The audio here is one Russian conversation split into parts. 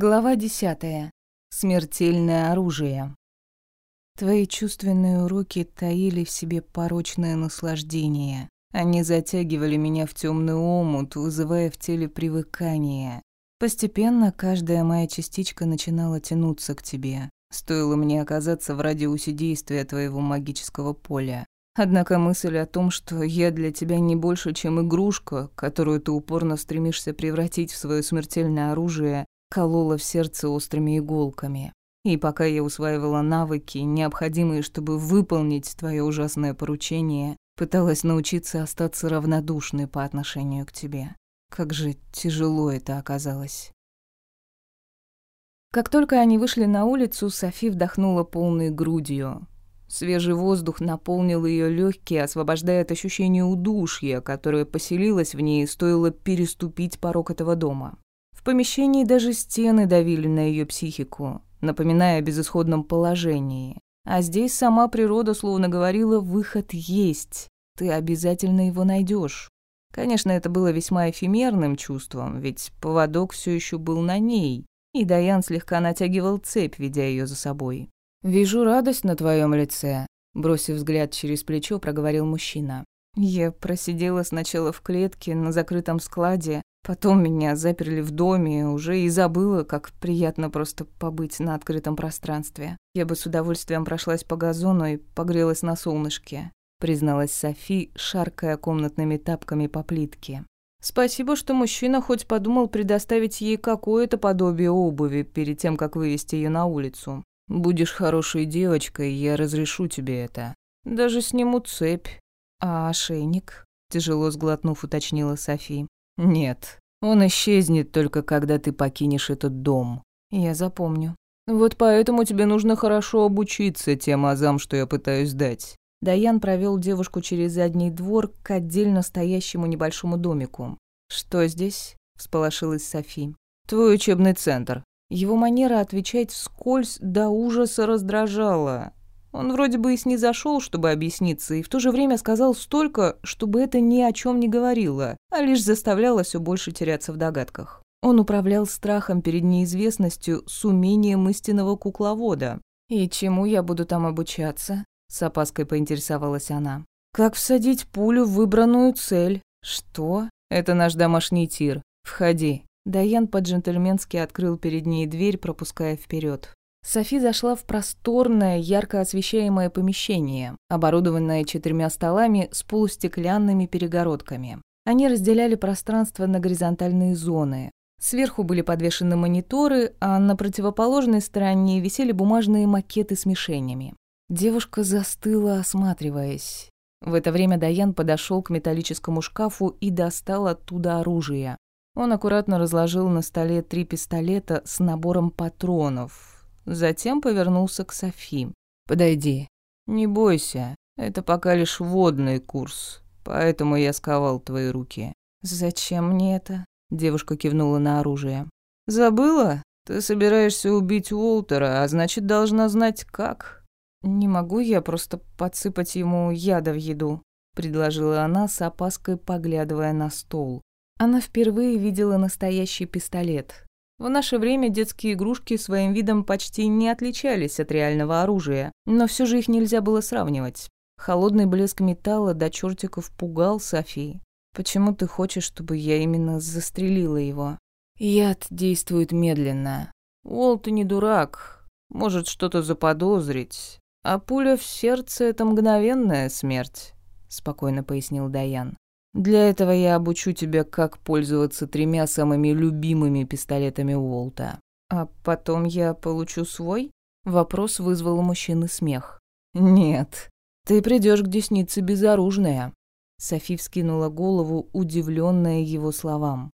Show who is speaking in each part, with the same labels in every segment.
Speaker 1: Глава десятая. Смертельное оружие. Твои чувственные руки таили в себе порочное наслаждение. Они затягивали меня в темный омут, вызывая в теле привыкание. Постепенно каждая моя частичка начинала тянуться к тебе. Стоило мне оказаться в радиусе действия твоего магического поля. Однако мысль о том, что я для тебя не больше, чем игрушка, которую ты упорно стремишься превратить в свое смертельное оружие, колола в сердце острыми иголками. И пока я усваивала навыки, необходимые, чтобы выполнить твое ужасное поручение, пыталась научиться остаться равнодушной по отношению к тебе. Как же тяжело это оказалось. Как только они вышли на улицу, Софи вдохнула полной грудью. Свежий воздух наполнил ее легкие, освобождая от ощущения удушья, которое поселилось в ней, стоило переступить порог этого дома. Помещении даже стены давили на ее психику, напоминая о безысходном положении. А здесь сама природа словно говорила «выход есть, ты обязательно его найдешь. Конечно, это было весьма эфемерным чувством, ведь поводок все еще был на ней, и Даян слегка натягивал цепь, ведя ее за собой. «Вижу радость на твоем лице», — бросив взгляд через плечо, проговорил мужчина. Я просидела сначала в клетке на закрытом складе, Потом меня заперли в доме, уже и забыла, как приятно просто побыть на открытом пространстве. Я бы с удовольствием прошлась по газону и погрелась на солнышке, призналась Софи, шаркая комнатными тапками по плитке. Спасибо, что мужчина хоть подумал предоставить ей какое-то подобие обуви перед тем, как вывести ее на улицу. Будешь хорошей девочкой, я разрешу тебе это. Даже сниму цепь. А ошейник? Тяжело сглотнув, уточнила Софи. Нет, он исчезнет только когда ты покинешь этот дом. Я запомню. Вот поэтому тебе нужно хорошо обучиться тем азам, что я пытаюсь дать. Даян провел девушку через задний двор к отдельно стоящему небольшому домику. «Что здесь?» – всполошилась Софи. «Твой учебный центр». Его манера отвечать вскользь до ужаса раздражала. Он вроде бы и снизошел, чтобы объясниться, и в то же время сказал столько, чтобы это ни о чем не говорило, а лишь заставляло все больше теряться в догадках. Он управлял страхом перед неизвестностью с умением истинного кукловода. «И чему я буду там обучаться?» – с опаской поинтересовалась она. «Как всадить пулю в выбранную цель?» «Что?» «Это наш домашний тир. Входи». Даян по-джентльменски открыл перед ней дверь, пропуская вперед. Софи зашла в просторное, ярко освещаемое помещение, оборудованное четырьмя столами с полустеклянными перегородками. Они разделяли пространство на горизонтальные зоны. Сверху были подвешены мониторы, а на противоположной стороне висели бумажные макеты с мишенями. Девушка застыла, осматриваясь. В это время Даян подошел к металлическому шкафу и достал оттуда оружие. Он аккуратно разложил на столе три пистолета с набором патронов, Затем повернулся к Софи. «Подойди. Не бойся, это пока лишь вводный курс, поэтому я сковал твои руки». «Зачем мне это?» Девушка кивнула на оружие. «Забыла? Ты собираешься убить Уолтера, а значит, должна знать, как». «Не могу я просто подсыпать ему яда в еду», — предложила она с опаской, поглядывая на стол. Она впервые видела настоящий пистолет, в наше время детские игрушки своим видом почти не отличались от реального оружия, но все же их нельзя было сравнивать. Холодный блеск металла до чертиков пугал Софии. «Почему ты хочешь, чтобы я именно застрелила его?» «Яд действует медленно. Уолт не дурак, может что-то заподозрить. А пуля в сердце — это мгновенная смерть», — спокойно пояснил Даян. Для этого я обучу тебя, как пользоваться тремя самыми любимыми пистолетами Уолта. А потом я получу свой? Вопрос вызвал у мужчины смех. Нет, ты придешь к деснице безоружная. Софи вскинула голову, удивленная его словам.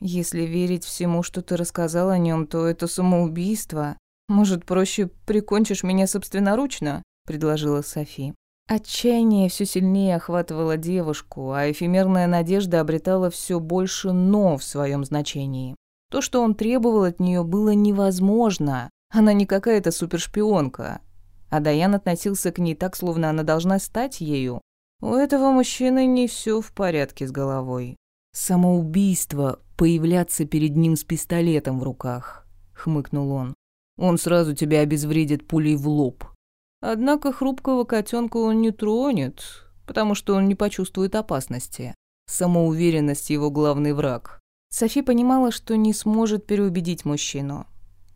Speaker 1: Если верить всему, что ты рассказал о нем, то это самоубийство. Может, проще прикончишь меня собственноручно? предложила Софи. Отчаяние все сильнее охватывало девушку, а эфемерная надежда обретала все больше «но» в своем значении. То, что он требовал от нее, было невозможно. Она не какая-то супершпионка. А Даян относился к ней так, словно она должна стать ею. У этого мужчины не все в порядке с головой. Самоубийство, появляться перед ним с пистолетом в руках. хмыкнул он. «Он сразу тебя обезвредит пулей в лоб». Однако хрупкого котенка он не тронет, потому что он не почувствует опасности. Самоуверенность его главный враг. Софи понимала, что не сможет переубедить мужчину.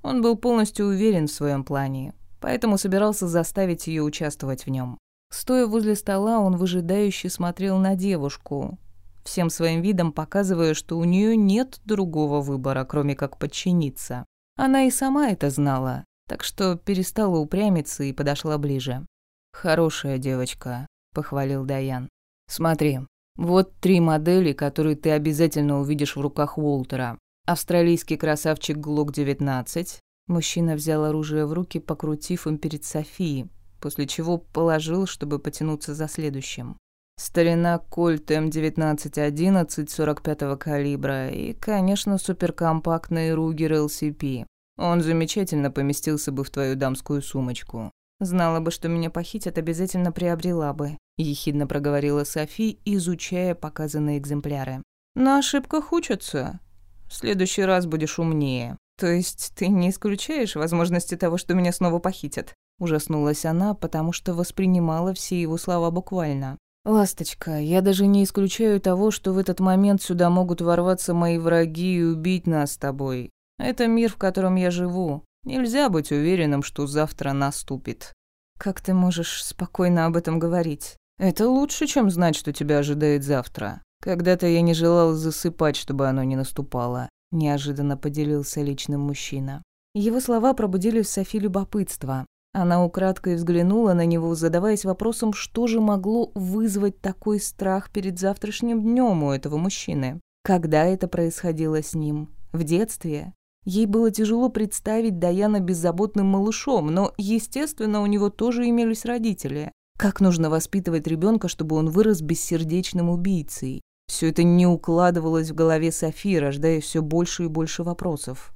Speaker 1: Он был полностью уверен в своем плане, поэтому собирался заставить ее участвовать в нем. Стоя возле стола, он выжидающе смотрел на девушку, всем своим видом показывая, что у нее нет другого выбора, кроме как подчиниться. Она и сама это знала, так что перестала упрямиться и подошла ближе. «Хорошая девочка», — похвалил Даян. «Смотри, вот три модели, которые ты обязательно увидишь в руках Уолтера. Австралийский красавчик Глок-19». Мужчина взял оружие в руки, покрутив им перед Софией, после чего положил, чтобы потянуться за следующим. Старина Кольт М1911 45-го калибра и, конечно, суперкомпактный Ругер LCP. Он замечательно поместился бы в твою дамскую сумочку. Знала бы, что меня похитят, обязательно приобрела бы, ехидно проговорила Софи, изучая показанные экземпляры. На ошибках учатся. В следующий раз будешь умнее. То есть ты не исключаешь возможности того, что меня снова похитят? Ужаснулась она, потому что воспринимала все его слова буквально. «Ласточка, я даже не исключаю того, что в этот момент сюда могут ворваться мои враги и убить нас с тобой. Это мир, в котором я живу. Нельзя быть уверенным, что завтра наступит». «Как ты можешь спокойно об этом говорить?» «Это лучше, чем знать, что тебя ожидает завтра. Когда-то я не желал засыпать, чтобы оно не наступало», – неожиданно поделился личным мужчина. Его слова пробудили в Софи любопытство. Она украдкой взглянула на него, задаваясь вопросом, что же могло вызвать такой страх перед завтрашним днем у этого мужчины. Когда это происходило с ним? В детстве? Ей было тяжело представить Даяна беззаботным малышом, но, естественно, у него тоже имелись родители. Как нужно воспитывать ребенка, чтобы он вырос бессердечным убийцей? Все это не укладывалось в голове Софии, рождая все больше и больше вопросов.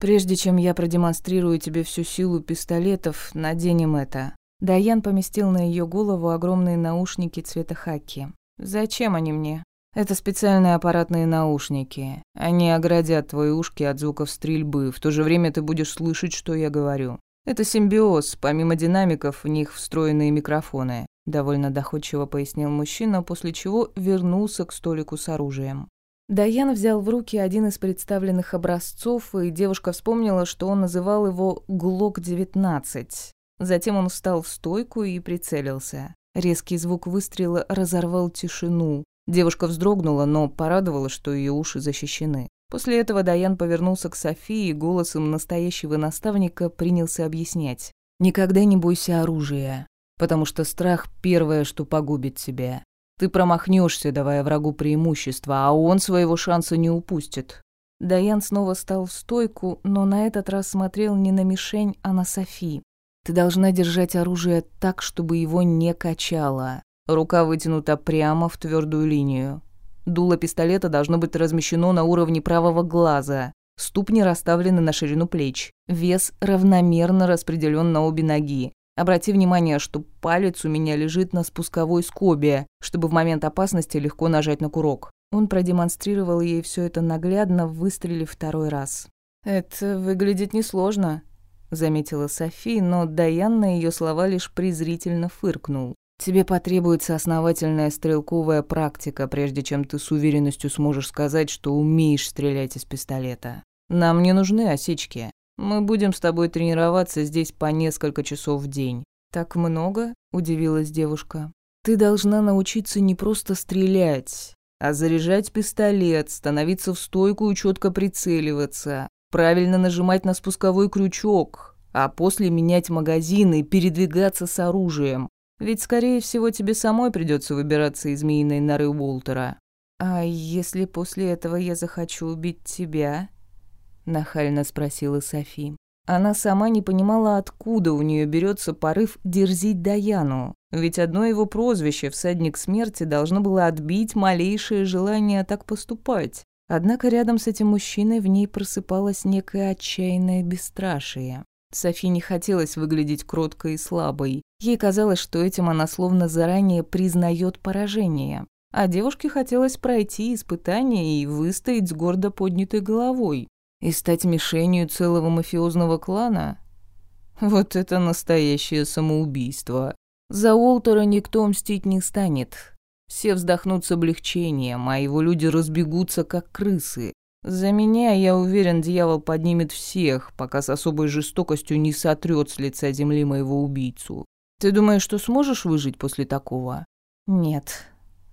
Speaker 1: Прежде чем я продемонстрирую тебе всю силу пистолетов, наденем это. Даян поместил на ее голову огромные наушники цвета хаки. Зачем они мне? Это специальные аппаратные наушники. Они оградят твои ушки от звуков стрельбы, в то же время ты будешь слышать, что я говорю. Это симбиоз, помимо динамиков в них встроенные микрофоны, довольно доходчиво пояснил мужчина, после чего вернулся к столику с оружием. Даян взял в руки один из представленных образцов, и девушка вспомнила, что он называл его «Глок-19». Затем он встал в стойку и прицелился. Резкий звук выстрела разорвал тишину. Девушка вздрогнула, но порадовала, что ее уши защищены. После этого Даян повернулся к Софии и голосом настоящего наставника принялся объяснять. «Никогда не бойся оружия, потому что страх – первое, что погубит тебя. Ты промахнешься, давая врагу преимущество, а он своего шанса не упустит. Даян снова стал в стойку, но на этот раз смотрел не на мишень, а на Софи. Ты должна держать оружие так, чтобы его не качало. Рука вытянута прямо в твердую линию. Дуло пистолета должно быть размещено на уровне правого глаза. Ступни расставлены на ширину плеч. Вес равномерно распределен на обе ноги. Обрати внимание, что палец у меня лежит на спусковой скобе, чтобы в момент опасности легко нажать на курок. Он продемонстрировал ей все это наглядно, выстрелив второй раз. «Это выглядит несложно», — заметила Софи, но Даян на ее слова лишь презрительно фыркнул. «Тебе потребуется основательная стрелковая практика, прежде чем ты с уверенностью сможешь сказать, что умеешь стрелять из пистолета. Нам не нужны осечки. Мы будем с тобой тренироваться здесь по несколько часов в день». «Так много?» – удивилась девушка. «Ты должна научиться не просто стрелять, а заряжать пистолет, становиться в стойку и четко прицеливаться, правильно нажимать на спусковой крючок, а после менять магазины и передвигаться с оружием. Ведь, скорее всего, тебе самой придется выбираться из змеиной норы Уолтера. А если после этого я захочу убить тебя? нахально спросила Софи. Она сама не понимала, откуда у нее берется порыв дерзить Даяну, ведь одно его прозвище «всадник смерти» должно было отбить малейшее желание так поступать. Однако рядом с этим мужчиной в ней просыпалось некое отчаянное бесстрашие. Софи не хотелось выглядеть кроткой и слабой. Ей казалось, что этим она словно заранее признает поражение. А девушке хотелось пройти испытание и выстоять с гордо поднятой головой. И стать мишенью целого мафиозного клана? Вот это настоящее самоубийство. За Уолтера никто мстить не станет. Все вздохнут с облегчением, а его люди разбегутся, как крысы. За меня, я уверен, дьявол поднимет всех, пока с особой жестокостью не сотрет с лица земли моего убийцу. Ты думаешь, что сможешь выжить после такого? Нет,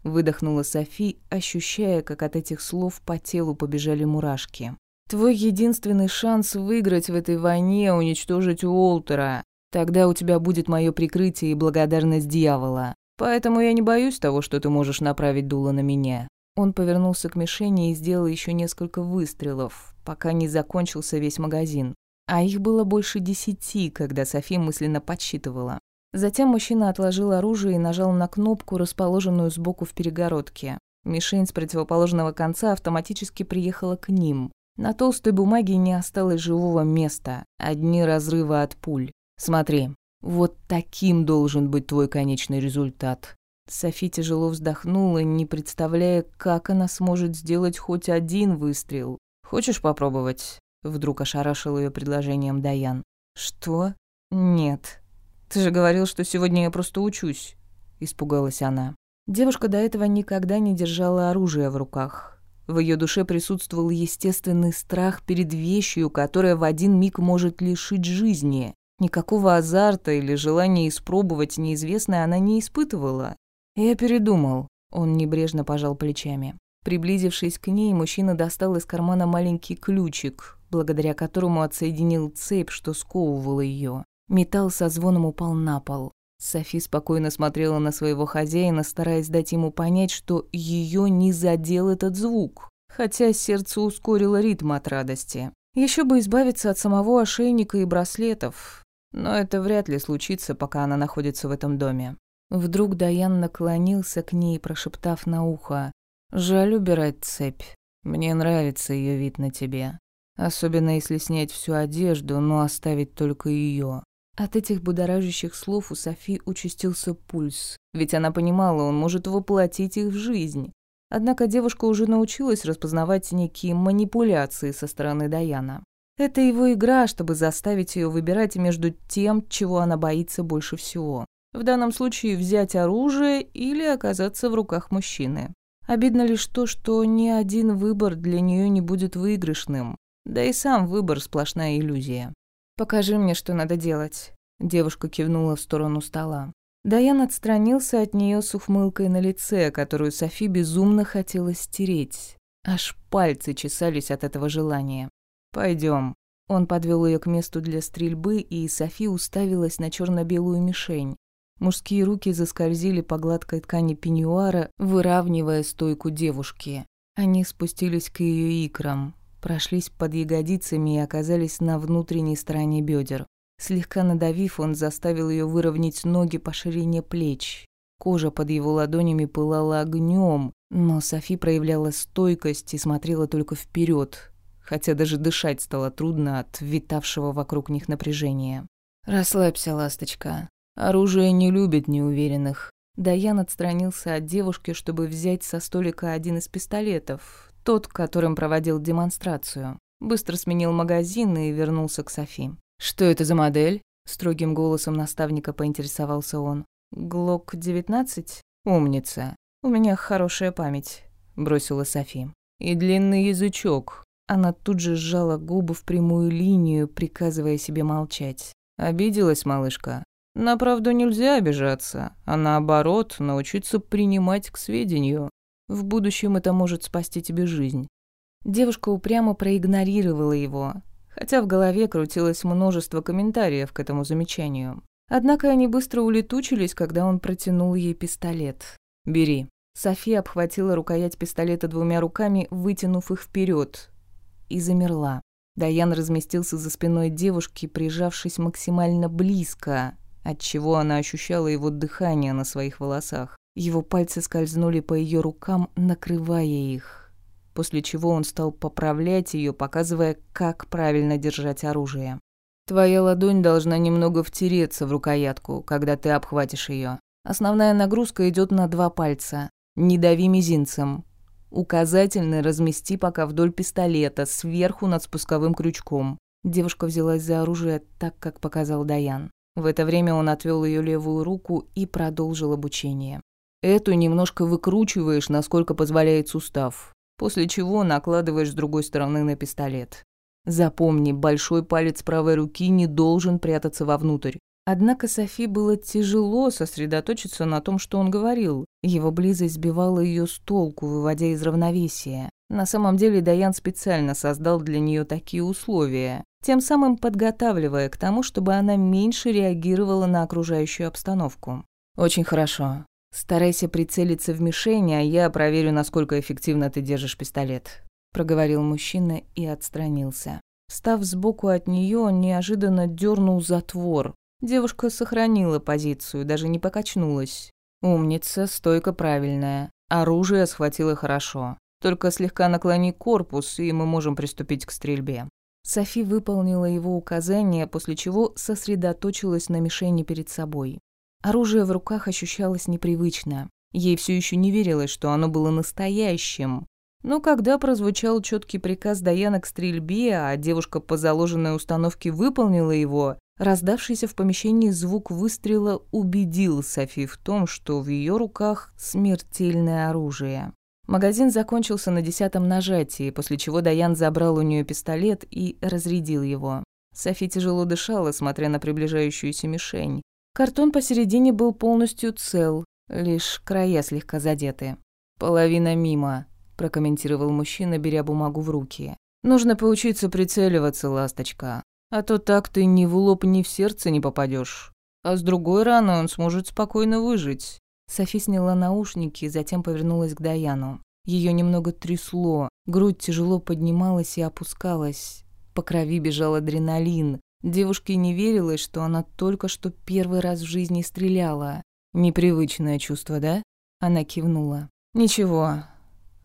Speaker 1: выдохнула Софи, ощущая, как от этих слов по телу побежали мурашки. Твой единственный шанс выиграть в этой войне уничтожить Уолтера. Тогда у тебя будет мое прикрытие и благодарность дьявола. Поэтому я не боюсь того, что ты можешь направить дуло на меня. Он повернулся к мишени и сделал еще несколько выстрелов, пока не закончился весь магазин. А их было больше десяти, когда Софи мысленно подсчитывала. Затем мужчина отложил оружие и нажал на кнопку, расположенную сбоку в перегородке. Мишень с противоположного конца автоматически приехала к ним. На толстой бумаге не осталось живого места, одни разрывы от пуль. «Смотри, вот таким должен быть твой конечный результат. Софи тяжело вздохнула, не представляя, как она сможет сделать хоть один выстрел. «Хочешь попробовать?» Вдруг ошарашил ее предложением Даян. «Что? Нет. Ты же говорил, что сегодня я просто учусь», — испугалась она. Девушка до этого никогда не держала оружие в руках. В ее душе присутствовал естественный страх перед вещью, которая в один миг может лишить жизни. Никакого азарта или желания испробовать неизвестное она не испытывала. «Я передумал», — он небрежно пожал плечами. Приблизившись к ней, мужчина достал из кармана маленький ключик, благодаря которому отсоединил цепь, что сковывала ее. Металл со звоном упал на пол. Софи спокойно смотрела на своего хозяина, стараясь дать ему понять, что ее не задел этот звук, хотя сердце ускорило ритм от радости. Еще бы избавиться от самого ошейника и браслетов, но это вряд ли случится, пока она находится в этом доме. Вдруг Даян наклонился к ней, прошептав на ухо. «Жаль убирать цепь. Мне нравится ее вид на тебе. Особенно если снять всю одежду, но оставить только ее. От этих будоражащих слов у Софи участился пульс, ведь она понимала, он может воплотить их в жизнь. Однако девушка уже научилась распознавать некие манипуляции со стороны Даяна. Это его игра, чтобы заставить ее выбирать между тем, чего она боится больше всего. В данном случае взять оружие или оказаться в руках мужчины. Обидно лишь то, что ни один выбор для нее не будет выигрышным. Да и сам выбор сплошная иллюзия. «Покажи мне, что надо делать», – девушка кивнула в сторону стола. Даян отстранился от нее с ухмылкой на лице, которую Софи безумно хотела стереть. Аж пальцы чесались от этого желания. Пойдем. Он подвел ее к месту для стрельбы, и Софи уставилась на черно белую мишень. Мужские руки заскользили по гладкой ткани пеньюара, выравнивая стойку девушки. Они спустились к ее икрам, прошлись под ягодицами и оказались на внутренней стороне бедер. Слегка надавив, он заставил ее выровнять ноги по ширине плеч. Кожа под его ладонями пылала огнем, но Софи проявляла стойкость и смотрела только вперед, хотя даже дышать стало трудно от витавшего вокруг них напряжения. «Расслабься, ласточка», Оружие не любит неуверенных. Даян отстранился от девушки, чтобы взять со столика один из пистолетов, тот, которым проводил демонстрацию. Быстро сменил магазин и вернулся к Софи. «Что это за модель?» Строгим голосом наставника поинтересовался он. «Глок-19? Умница. У меня хорошая память», — бросила Софи. «И длинный язычок». Она тут же сжала губы в прямую линию, приказывая себе молчать. «Обиделась малышка?» На правду нельзя обижаться, а наоборот, научиться принимать к сведению. В будущем это может спасти тебе жизнь. Девушка упрямо проигнорировала его, хотя в голове крутилось множество комментариев к этому замечанию. Однако они быстро улетучились, когда он протянул ей пистолет. «Бери». София обхватила рукоять пистолета двумя руками, вытянув их вперед, и замерла. Даян разместился за спиной девушки, прижавшись максимально близко, отчего она ощущала его дыхание на своих волосах. Его пальцы скользнули по ее рукам, накрывая их, после чего он стал поправлять ее, показывая, как правильно держать оружие. «Твоя ладонь должна немного втереться в рукоятку, когда ты обхватишь ее. Основная нагрузка идет на два пальца. Не дави мизинцем. Указательный размести пока вдоль пистолета, сверху над спусковым крючком. Девушка взялась за оружие так, как показал Даян. В это время он отвел ее левую руку и продолжил обучение. Эту немножко выкручиваешь, насколько позволяет сустав, после чего накладываешь с другой стороны на пистолет. Запомни, большой палец правой руки не должен прятаться вовнутрь. Однако Софи было тяжело сосредоточиться на том, что он говорил. Его близость сбивала ее с толку, выводя из равновесия. На самом деле Даян специально создал для нее такие условия, тем самым подготавливая к тому, чтобы она меньше реагировала на окружающую обстановку. «Очень хорошо. Старайся прицелиться в мишень, а я проверю, насколько эффективно ты держишь пистолет», — проговорил мужчина и отстранился. Став сбоку от нее, он неожиданно дернул затвор, Девушка сохранила позицию, даже не покачнулась. Умница, стойка правильная. Оружие схватила хорошо. Только слегка наклони корпус, и мы можем приступить к стрельбе. Софи выполнила его указание, после чего сосредоточилась на мишени перед собой. Оружие в руках ощущалось непривычно. Ей все еще не верилось, что оно было настоящим. Но когда прозвучал четкий приказ Даяна к стрельбе, а девушка по заложенной установке выполнила его, Раздавшийся в помещении звук выстрела убедил Софи в том, что в ее руках смертельное оружие. Магазин закончился на десятом нажатии, после чего Даян забрал у нее пистолет и разрядил его. Софи тяжело дышала, смотря на приближающуюся мишень. Картон посередине был полностью цел, лишь края слегка задеты. «Половина мимо», – прокомментировал мужчина, беря бумагу в руки. «Нужно поучиться прицеливаться, ласточка. А то так ты ни в лоб, ни в сердце не попадешь. А с другой раны он сможет спокойно выжить». Софи сняла наушники, затем повернулась к Даяну. Ее немного трясло, грудь тяжело поднималась и опускалась. По крови бежал адреналин. Девушке не верилось, что она только что первый раз в жизни стреляла. Непривычное чувство, да? Она кивнула. Ничего.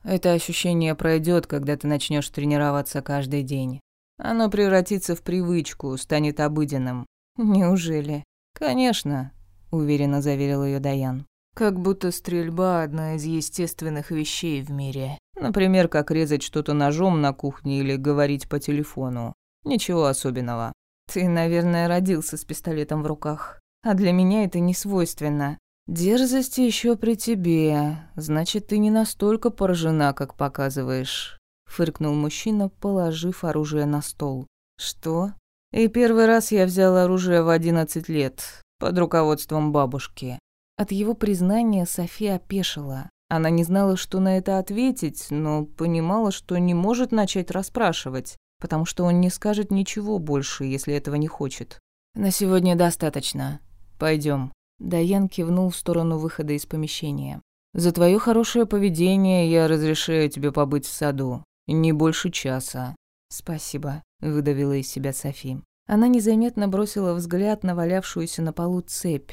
Speaker 1: Это ощущение пройдет, когда ты начнешь тренироваться каждый день. Оно превратится в привычку, станет обыденным. Неужели? Конечно, уверенно заверил ее Даян. Как будто стрельба одна из естественных вещей в мире. Например, как резать что-то ножом на кухне или говорить по телефону. Ничего особенного. Ты, наверное, родился с пистолетом в руках. А для меня это не свойственно. Дерзость еще при тебе. Значит, ты не настолько поражена, как показываешь фыркнул мужчина, положив оружие на стол. Что? И первый раз я взял оружие в одиннадцать лет, под руководством бабушки. От его признания София опешила. Она не знала, что на это ответить, но понимала, что не может начать расспрашивать, потому что он не скажет ничего больше, если этого не хочет. «На сегодня достаточно. Пойдем. Даян кивнул в сторону выхода из помещения. «За твое хорошее поведение я разрешаю тебе побыть в саду. Не больше часа. Спасибо, выдавила из себя Софи. Она незаметно бросила взгляд на валявшуюся на полу цепь.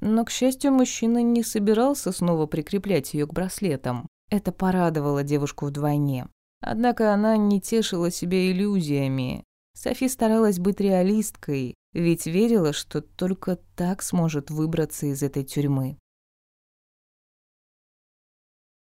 Speaker 1: Но, к счастью, мужчина не собирался снова прикреплять ее к браслетам. Это порадовало девушку вдвойне. Однако она не тешила себя иллюзиями. Софи старалась быть реалисткой, ведь верила, что только так сможет выбраться из этой тюрьмы.